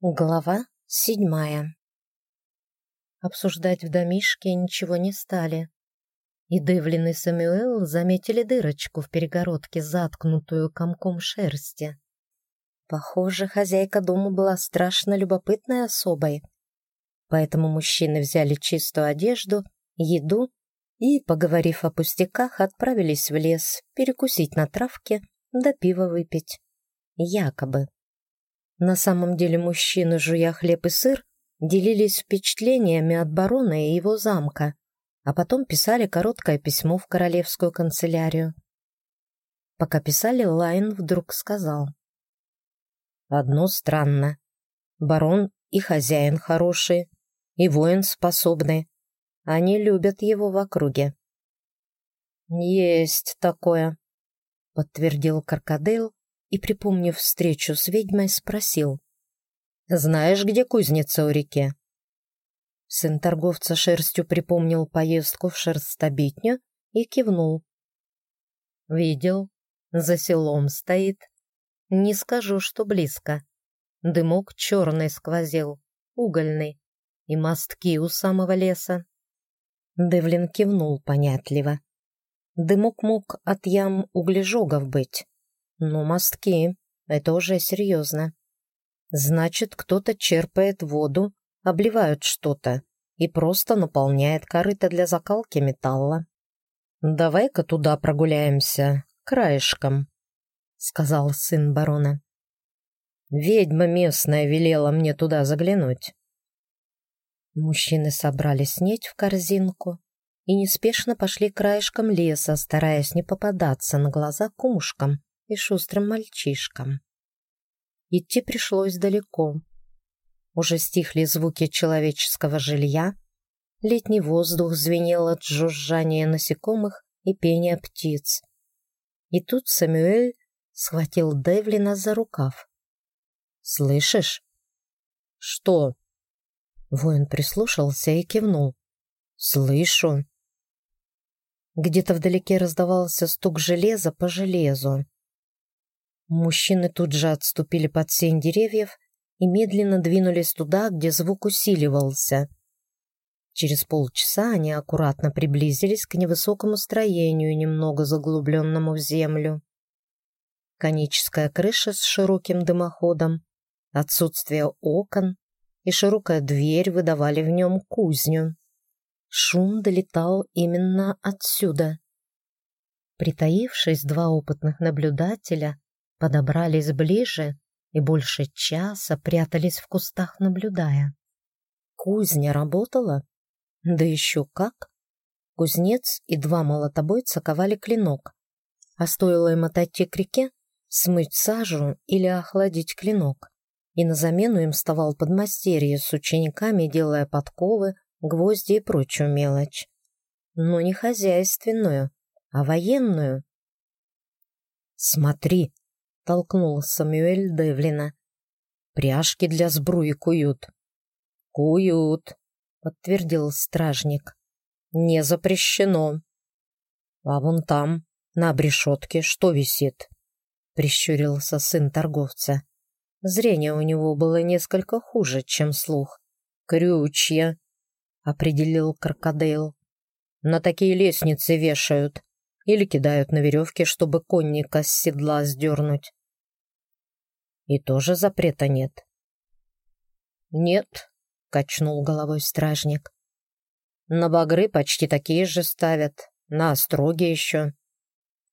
Глава седьмая Обсуждать в домишке ничего не стали. И Девлин и Самюэл заметили дырочку в перегородке, заткнутую комком шерсти. Похоже, хозяйка дома была страшно любопытной особой. Поэтому мужчины взяли чистую одежду, еду и, поговорив о пустяках, отправились в лес перекусить на травке да пиво выпить. Якобы. На самом деле мужчины, жуя хлеб и сыр, делились впечатлениями от барона и его замка, а потом писали короткое письмо в королевскую канцелярию. Пока писали, Лайн вдруг сказал. «Одно странно. Барон и хозяин хорошие, и воин способный. Они любят его в округе». «Есть такое», — подтвердил Каркадейл, и, припомнив встречу с ведьмой, спросил. «Знаешь, где кузница у реки?» Сын торговца шерстью припомнил поездку в шерстобитню и кивнул. «Видел, за селом стоит. Не скажу, что близко. Дымок черный сквозил, угольный, и мостки у самого леса». Девлин кивнул понятливо. Дымок мог от ям углежогов быть. Но мостки — это уже серьезно. Значит, кто-то черпает воду, обливают что-то и просто наполняет корыто для закалки металла. «Давай-ка туда прогуляемся, краешком», — сказал сын барона. «Ведьма местная велела мне туда заглянуть». Мужчины собрали снеть в корзинку и неспешно пошли краешком леса, стараясь не попадаться на глаза кумушкам и шустрым мальчишкам. Идти пришлось далеко. Уже стихли звуки человеческого жилья, летний воздух звенел от жужжания насекомых и пения птиц. И тут Самюэль схватил Девлина за рукав. «Слышишь?» «Что?» Воин прислушался и кивнул. «Слышу». Где-то вдалеке раздавался стук железа по железу. Мужчины тут же отступили под сень деревьев и медленно двинулись туда, где звук усиливался. Через полчаса они аккуратно приблизились к невысокому строению, немного заглубленному в землю. Коническая крыша с широким дымоходом, отсутствие окон и широкая дверь выдавали в нем кузню. Шум долетал именно отсюда. Притаившись, два опытных наблюдателя подобрались ближе и больше часа прятались в кустах, наблюдая. Кузня работала? Да еще как! Кузнец и два молотобойца ковали клинок, а стоило им отойти к реке, смыть сажу или охладить клинок, и на замену им вставал подмастерье с учениками, делая подковы, гвозди и прочую мелочь. Но не хозяйственную, а военную. «Смотри!» Толкнул Самюэль Девлина. «Пряжки для сбруи куют». «Куют», — подтвердил стражник. «Не запрещено». «А вон там, на обрешетке, что висит?» — прищурился сын торговца. Зрение у него было несколько хуже, чем слух. «Крючья», — определил крокодил. «На такие лестницы вешают или кидают на веревке, чтобы конника с седла сдернуть. И тоже запрета нет. «Нет», — качнул головой стражник. «На багры почти такие же ставят, на остроги еще».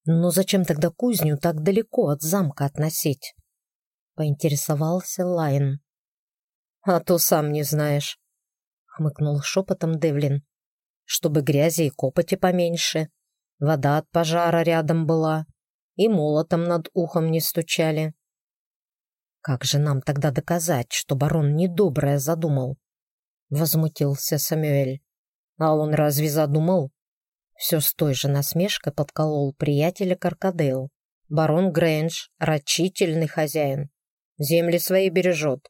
«Но зачем тогда кузню так далеко от замка относить?» — поинтересовался Лайн. «А то сам не знаешь», — хмыкнул шепотом Девлин. «Чтобы грязи и копоти поменьше, вода от пожара рядом была, и молотом над ухом не стучали. «Как же нам тогда доказать, что барон недоброе задумал?» Возмутился Самюэль. «А он разве задумал?» Все с той же насмешкой подколол приятеля Каркадейл. «Барон Грэндж — рачительный хозяин. Земли свои бережет.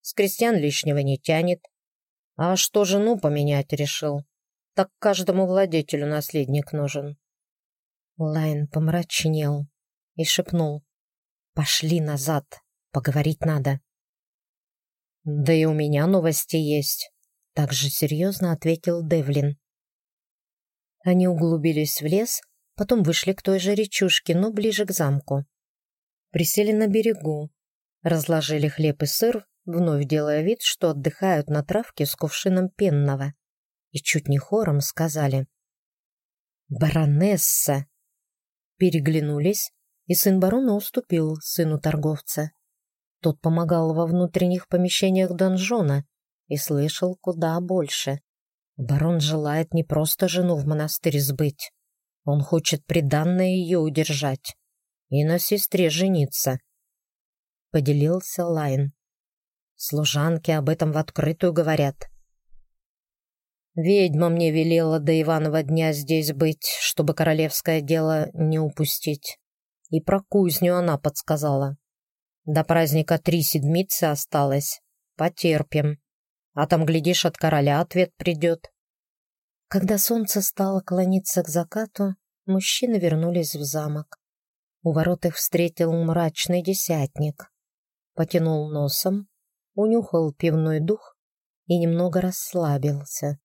С крестьян лишнего не тянет. А что жену поменять решил? Так каждому владетелю наследник нужен». Лайн помрачнел и шепнул. «Пошли назад, Поговорить надо. Да и у меня новости есть, так же серьезно ответил Девлин. Они углубились в лес, потом вышли к той же речушке, но ближе к замку. Присели на берегу, разложили хлеб и сыр, вновь делая вид, что отдыхают на травке с кувшином пенного, и чуть не хором сказали «Баронесса!» Переглянулись, и сын барона уступил сыну торговца. Тот помогал во внутренних помещениях донжона и слышал куда больше. Барон желает не просто жену в монастырь сбыть. Он хочет приданное ее удержать и на сестре жениться. Поделился Лайн. Служанки об этом в открытую говорят. Ведьма мне велела до Иванова дня здесь быть, чтобы королевское дело не упустить. И про кузню она подсказала. До праздника три седмицы осталось. Потерпим. А там, глядишь, от короля ответ придет. Когда солнце стало клониться к закату, мужчины вернулись в замок. У ворот их встретил мрачный десятник. Потянул носом, унюхал пивной дух и немного расслабился.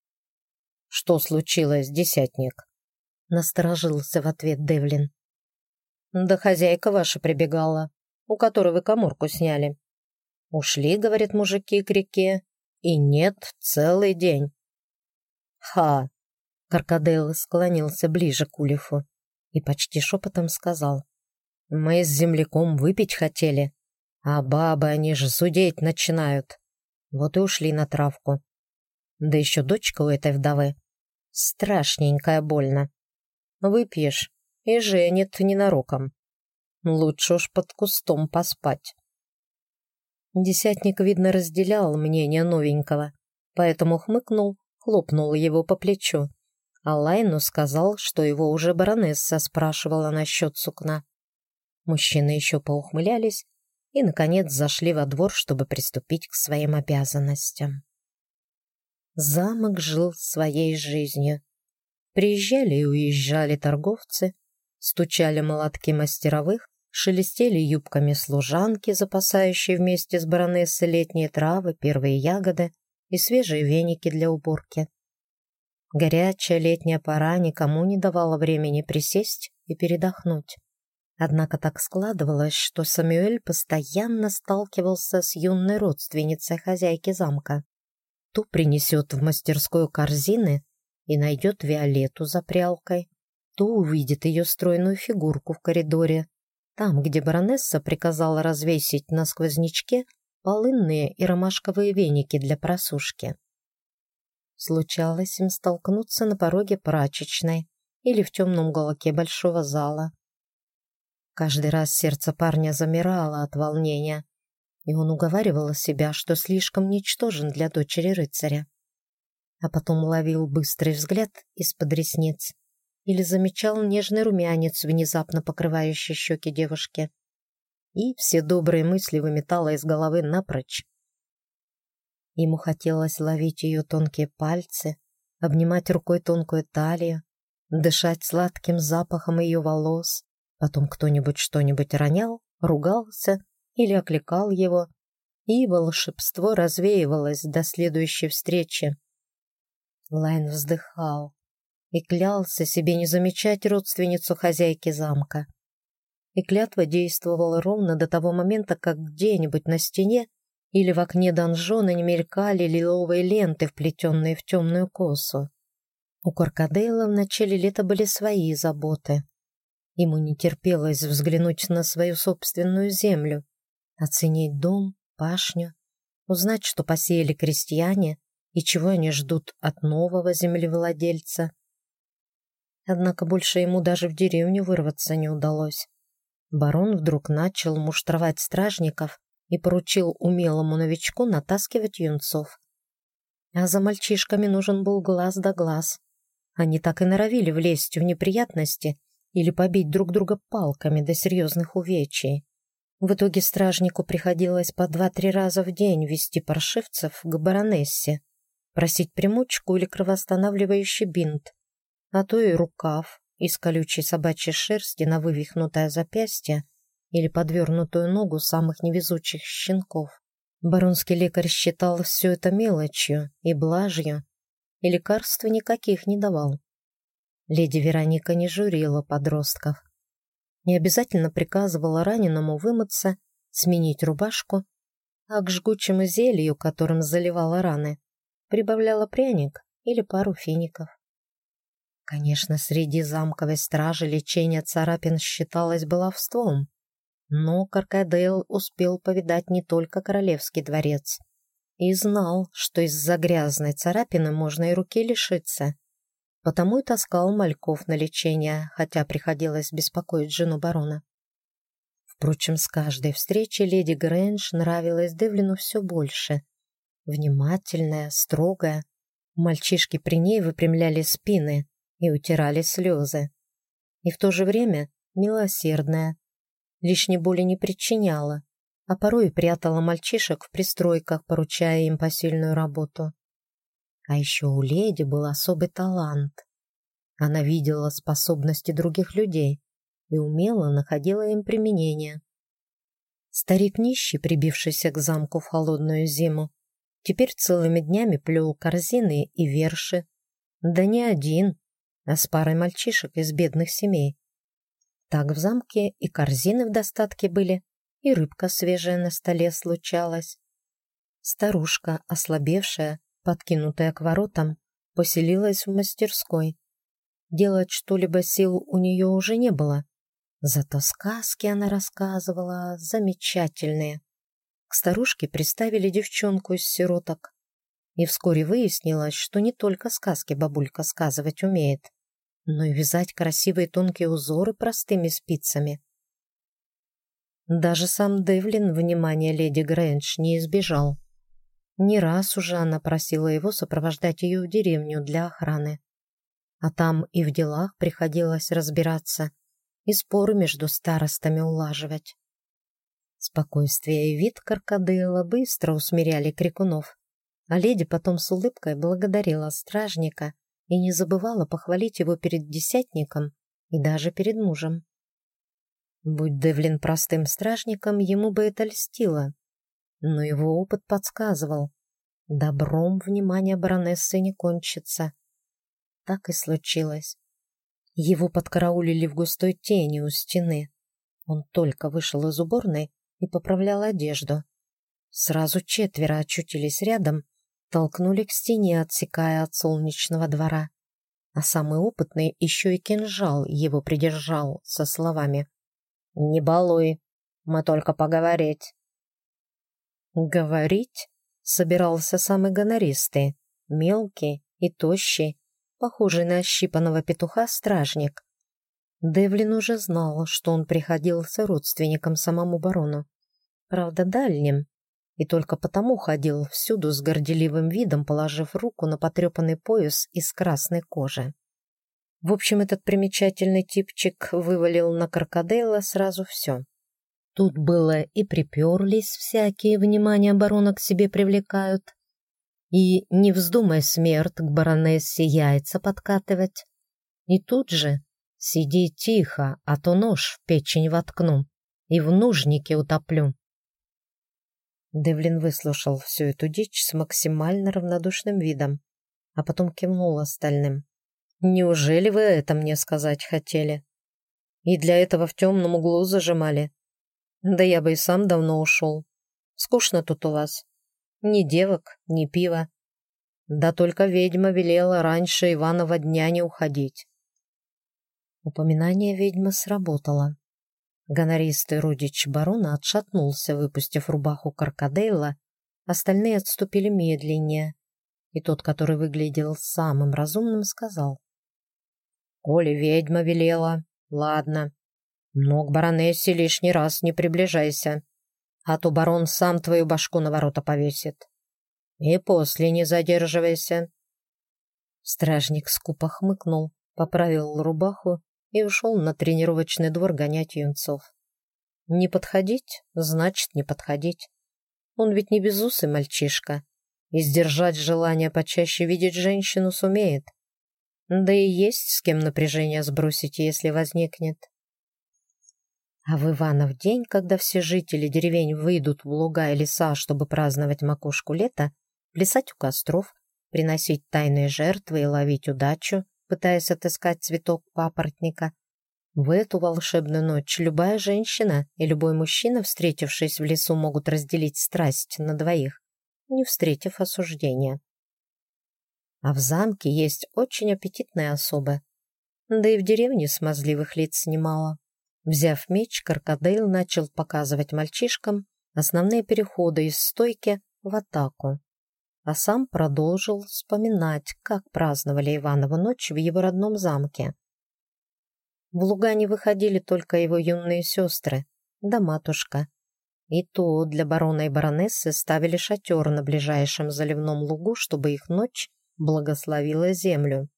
«Что случилось, десятник?» Насторожился в ответ Девлин. «Да хозяйка ваша прибегала, у которой вы коморку сняли. Ушли, — говорит мужики, к реке, и нет целый день». «Ха! Каркадел склонился ближе к Улифу и почти шепотом сказал. «Мы с земляком выпить хотели, а бабы, они же судеть начинают. Вот и ушли на травку. Да еще дочка у этой вдовы. Страшненькая больно. Выпьешь и женит ненароком. Лучше уж под кустом поспать». Десятник, видно, разделял мнение новенького, поэтому хмыкнул, хлопнул его по плечу а Лайну сказал, что его уже баронесса спрашивала насчет сукна. Мужчины еще поухмылялись и, наконец, зашли во двор, чтобы приступить к своим обязанностям. Замок жил своей жизнью. Приезжали и уезжали торговцы, стучали молотки мастеровых, шелестели юбками служанки, запасающие вместе с баронессой летние травы, первые ягоды и свежие веники для уборки. Горячая летняя пора никому не давала времени присесть и передохнуть. Однако так складывалось, что Самюэль постоянно сталкивался с юной родственницей хозяйки замка. Ту принесет в мастерскую корзины и найдет Виолетту за прялкой, то увидит ее стройную фигурку в коридоре, там, где баронесса приказала развесить на сквознячке полынные и ромашковые веники для просушки. Случалось им столкнуться на пороге прачечной или в темном уголке большого зала. Каждый раз сердце парня замирало от волнения, и он уговаривал себя, что слишком ничтожен для дочери рыцаря. А потом ловил быстрый взгляд из-под ресниц или замечал нежный румянец, внезапно покрывающий щеки девушки. И все добрые мысли выметало из головы напрочь. Ему хотелось ловить ее тонкие пальцы, обнимать рукой тонкую талию, дышать сладким запахом ее волос. Потом кто-нибудь что-нибудь ронял, ругался или окликал его, и волшебство развеивалось до следующей встречи. Лайн вздыхал и клялся себе не замечать родственницу хозяйки замка. И клятва действовала ровно до того момента, как где-нибудь на стене или в окне донжона не мелькали лиловые ленты, вплетенные в темную косу. У Каркадейла в начале лета были свои заботы. Ему не терпелось взглянуть на свою собственную землю, оценить дом, пашню, узнать, что посеяли крестьяне и чего они ждут от нового землевладельца. Однако больше ему даже в деревню вырваться не удалось. Барон вдруг начал муштровать стражников и поручил умелому новичку натаскивать юнцов. А за мальчишками нужен был глаз да глаз. Они так и норовили влезть в неприятности или побить друг друга палками до серьезных увечий. В итоге стражнику приходилось по два-три раза в день вести паршивцев к баронессе, просить примочку или кровоостанавливающий бинт, а то и рукав из колючей собачьей шерсти на вывихнутое запястье или подвернутую ногу самых невезучих щенков. Баронский лекарь считал все это мелочью и блажью, и лекарств никаких не давал. Леди Вероника не журила подростков. Не обязательно приказывала раненому вымыться, сменить рубашку, а к жгучему зелью, которым заливала раны, прибавляла пряник или пару фиников. Конечно, среди замковой стражи лечение царапин считалось баловством, но Каркадейл успел повидать не только королевский дворец и знал, что из-за грязной царапины можно и руки лишиться. Потому и таскал мальков на лечение, хотя приходилось беспокоить жену барона. Впрочем, с каждой встречи леди Грэндж нравилась Девлину все больше. Внимательная, строгая. Мальчишки при ней выпрямляли спины и утирали слезы. И в то же время милосердная, лишней боли не причиняла, а порой прятала мальчишек в пристройках, поручая им посильную работу. А еще у леди был особый талант. Она видела способности других людей и умело находила им применение. Старик нищий, прибившийся к замку в холодную зиму, теперь целыми днями плел корзины и верши. Да не один, а с парой мальчишек из бедных семей. Так в замке и корзины в достатке были, и рыбка свежая на столе случалась. Старушка, ослабевшая, подкинутая к воротам, поселилась в мастерской. Делать что-либо сил у нее уже не было. Зато сказки она рассказывала замечательные. К старушке приставили девчонку из сироток. И вскоре выяснилось, что не только сказки бабулька сказывать умеет но и вязать красивые тонкие узоры простыми спицами. Даже сам Девлин внимания леди Грэндж не избежал. Не раз уже она просила его сопровождать ее в деревню для охраны. А там и в делах приходилось разбираться, и споры между старостами улаживать. Спокойствие и вид Каркадыла быстро усмиряли крикунов, а леди потом с улыбкой благодарила стражника и не забывала похвалить его перед десятником и даже перед мужем. Будь Девлин простым стражником, ему бы это льстило, но его опыт подсказывал, добром внимание баронессы не кончится. Так и случилось. Его подкараулили в густой тени у стены. Он только вышел из уборной и поправлял одежду. Сразу четверо очутились рядом толкнули к стене, отсекая от солнечного двора. А самый опытный еще и кинжал его придержал со словами «Не балуй, мы только поговорить». Говорить собирался самый гонористый, мелкий и тощий, похожий на ощипанного петуха стражник. Девлин уже знал, что он приходился родственником самому барону. Правда, дальним, и только потому ходил всюду с горделивым видом, положив руку на потрепанный пояс из красной кожи. В общем, этот примечательный типчик вывалил на Каркадейла сразу все. Тут было и приперлись всякие, внимания барона к себе привлекают, и не вздумай смерть к баронессе яйца подкатывать. И тут же сиди тихо, а то нож в печень воткну и в нужнике утоплю. Девлин выслушал всю эту дичь с максимально равнодушным видом, а потом кивнул остальным. «Неужели вы это мне сказать хотели? И для этого в темном углу зажимали? Да я бы и сам давно ушел. Скучно тут у вас. Ни девок, ни пива. Да только ведьма велела раньше Иванова дня не уходить». Упоминание ведьмы сработало. Гонористый родич барона отшатнулся, выпустив рубаху Каркадейла, остальные отступили медленнее, и тот, который выглядел самым разумным, сказал. «Коли ведьма велела, ладно, но к баронессе лишний раз не приближайся, а то барон сам твою башку на ворота повесит. И после не задерживайся». Стражник скупо хмыкнул, поправил рубаху и ушел на тренировочный двор гонять юнцов. Не подходить, значит не подходить. Он ведь не безусый мальчишка, и сдержать желание почаще видеть женщину сумеет. Да и есть с кем напряжение сбросить, если возникнет. А в Иванов день, когда все жители деревень выйдут в луга и леса, чтобы праздновать макушку лета, плясать у костров, приносить тайные жертвы и ловить удачу, пытаясь отыскать цветок папоротника, в эту волшебную ночь любая женщина и любой мужчина, встретившись в лесу, могут разделить страсть на двоих, не встретив осуждения. А в замке есть очень аппетитные особы. Да и в деревне смазливых лиц немало. Взяв меч, Каркадейл начал показывать мальчишкам основные переходы из стойки в атаку. А сам продолжил вспоминать, как праздновали Иванову ночь в его родном замке. В Лугане выходили только его юные сестры, да матушка. И то для барона и баронессы ставили шатер на ближайшем заливном лугу, чтобы их ночь благословила землю.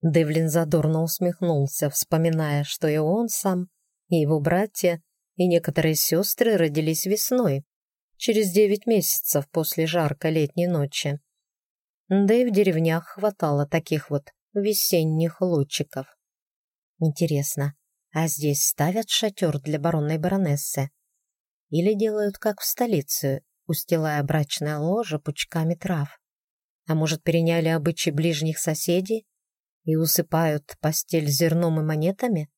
Девлин задорно усмехнулся, вспоминая, что и он сам, и его братья, и некоторые сестры родились весной, через девять месяцев после жаркой летней ночи. Да и в деревнях хватало таких вот весенних лучиков. Интересно, а здесь ставят шатер для баронной баронессы? Или делают, как в столице, устилая брачное ложе пучками трав? А может, переняли обычаи ближних соседей и усыпают постель зерном и монетами?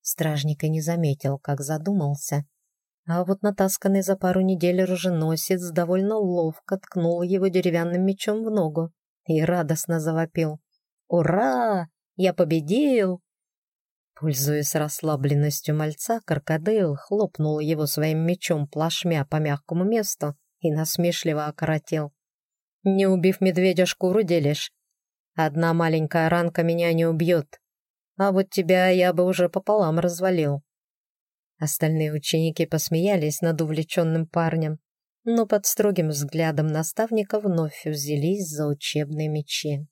Стражник и не заметил, как задумался. А вот натасканный за пару недель руженосец довольно ловко ткнул его деревянным мечом в ногу и радостно завопил. «Ура! Я победил!» Пользуясь расслабленностью мальца, Каркадейл хлопнул его своим мечом плашмя по мягкому месту и насмешливо окоротил. «Не убив медведя, шкуру делишь? Одна маленькая ранка меня не убьет, а вот тебя я бы уже пополам развалил». Остальные ученики посмеялись над увлеченным парнем, но под строгим взглядом наставника вновь взялись за учебные мечи.